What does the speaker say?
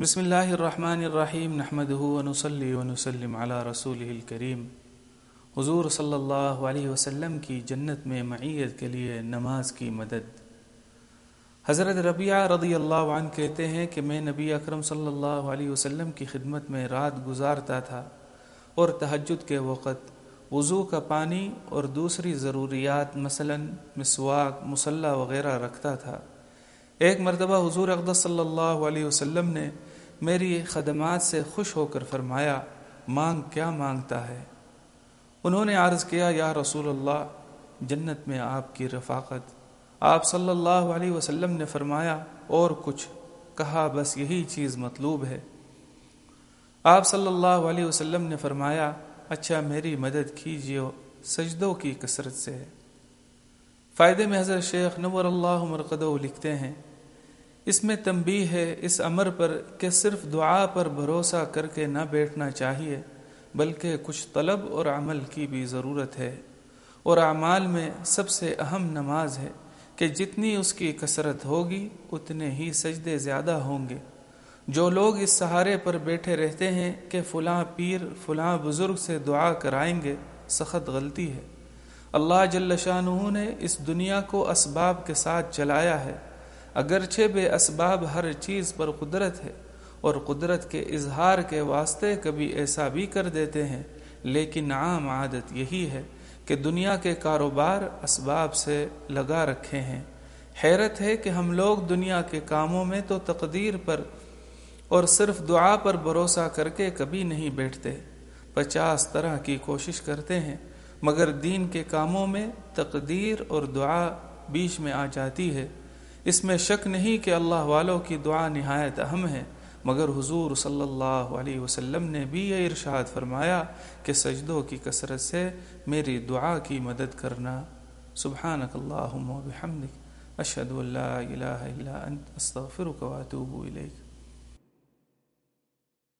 بسم اللہ الرحمن الرحیم نحمد ونسلی ونسلم علی رسول الکریم حضور صلی اللہ علیہ وسلم کی جنت میں معیت کے لیے نماز کی مدد حضرت ربیعہ رضی اللہ عنہ کہتے ہیں کہ میں نبی اکرم صلی اللہ علیہ وسلم کی خدمت میں رات گزارتا تھا اور تہجد کے وقت وضو کا پانی اور دوسری ضروریات مثلا مسواک مسلح وغیرہ رکھتا تھا ایک مرتبہ حضور اقدس صلی اللہ علیہ وسلم نے میری خدمات سے خوش ہو کر فرمایا، مانگ کیا مانگتا ہے؟ انہوں نے عرض کیا، یا رسول اللہ، جنت میں آپ کی رفاقت۔ آپ صلی اللہ علیہ وسلم نے فرمایا، اور کچھ۔ کہا، بس یہی چیز مطلوب ہے۔ آپ صلی اللہ علیہ وسلم نے فرمایا اچھا میری مدد کیجیے، سجدوں کی کثرت سے۔ فائدے میں حضرت شیخ نور اللہ مرقدو لکھتے ہیں اس میں تنبیہ ہے، اس امر پر کہ صرف دعا پر بھروسہ کر کے نہ بیٹھنا چاہیے، بلکہ کچھ طلب اور عمل کی بھی ضرورت ہے۔ اور اعمال میں سب سے اہم نماز ہے کہ جتنی اس کی کثرت ہوگی، اتنے ہی سجدے زیادہ ہوں گے۔ جو لوگ اس سہارے پر بیٹھے رہتے ہیں کہ فلاں پیر، فلاں بزرگ سے دعا کرائیں گے، سخت غلطی ہے۔ اللہ جل شاہ نے اس دنیا کو اسباب کے ساتھ چلایا ہے۔ اگرچہ بے اسباب ہر چیز پر قدرت ہے اور قدرت کے اظہار کے واسطے کبھی ایسا بھی کر دیتے ہیں، لیکن عام عادت یہی ہے کہ دنیا کے کاروبار اسباب سے لگا رکھے ہیں۔ حیرت ہے کہ ہم لوگ دنیا کے کاموں میں تو تقدیر پر اور صرف دعا پر بھروسہ کر کے کبھی نہیں بیٹھتے۔ پچاس طرح کی کوشش کرتے ہیں، مگر دین کے کاموں میں تقدیر اور دعا بیچ میں آ جاتی ہے۔ اس میں شک نہیں کہ اللہ والوں کی دعا نہایت اہم ہے، مگر حضور صلی اللہ علیہ وسلم نے بھی یہ ارشاد فرمایا کہ سجدوں کی کثرت سے میری دعا کی مدد کرنا۔ سبحانک اللہم و بحمدک، اشہد اللہ الہ الا انت، استغفرک و اتوب الیک۔